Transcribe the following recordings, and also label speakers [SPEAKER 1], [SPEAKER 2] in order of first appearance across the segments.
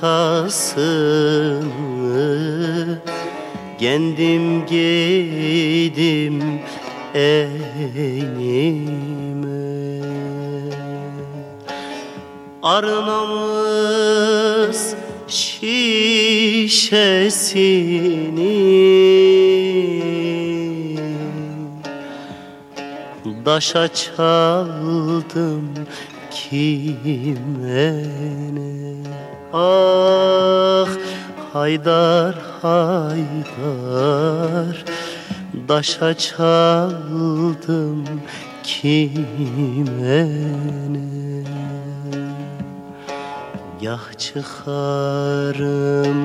[SPEAKER 1] hırkasını Kendim giydim enime Arnamız şişesini. Daşa çaldım kime ne? Ah Haydar Haydar Daşa çaldım kime ne? Gah çıkarım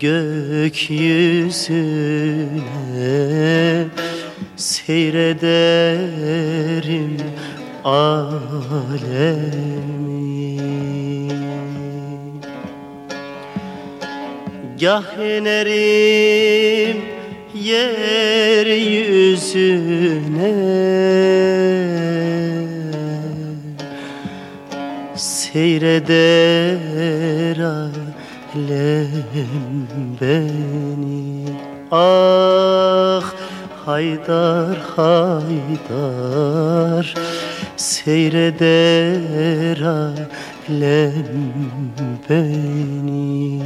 [SPEAKER 1] gökyüzüne Seyrederim alemi. Gah inerim yeryüzüne. Seyreder alem beni. Ah Haydar Haydar Seyreder alem beni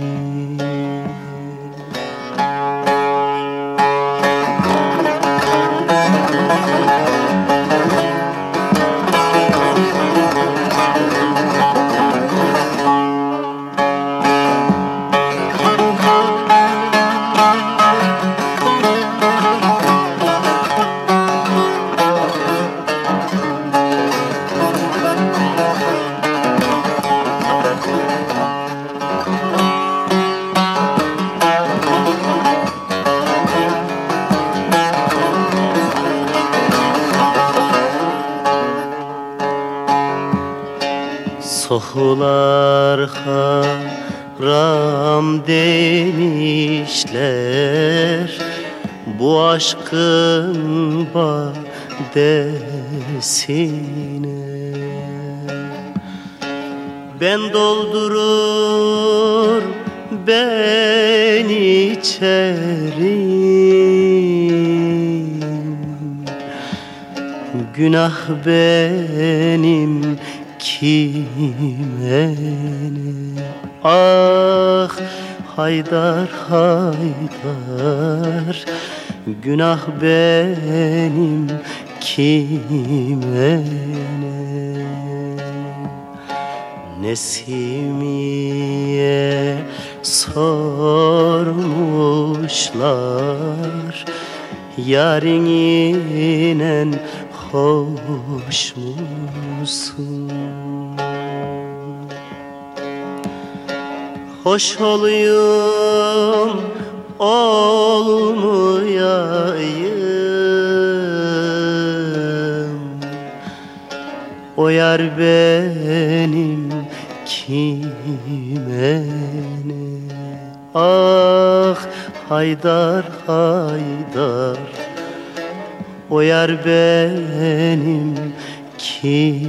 [SPEAKER 1] Sohular haram demişler. Bu aşkın badesine. Ben doldurur ben içerim. Günah benim kime ne Ah Haydar Haydar. Günah benim. Kime ne Nesimiye sormuşlar. Yarın inen hoş musun? Hoş olayım olmayayım. O yar benim kime ne? Ah Haydar Haydar O yar benim kime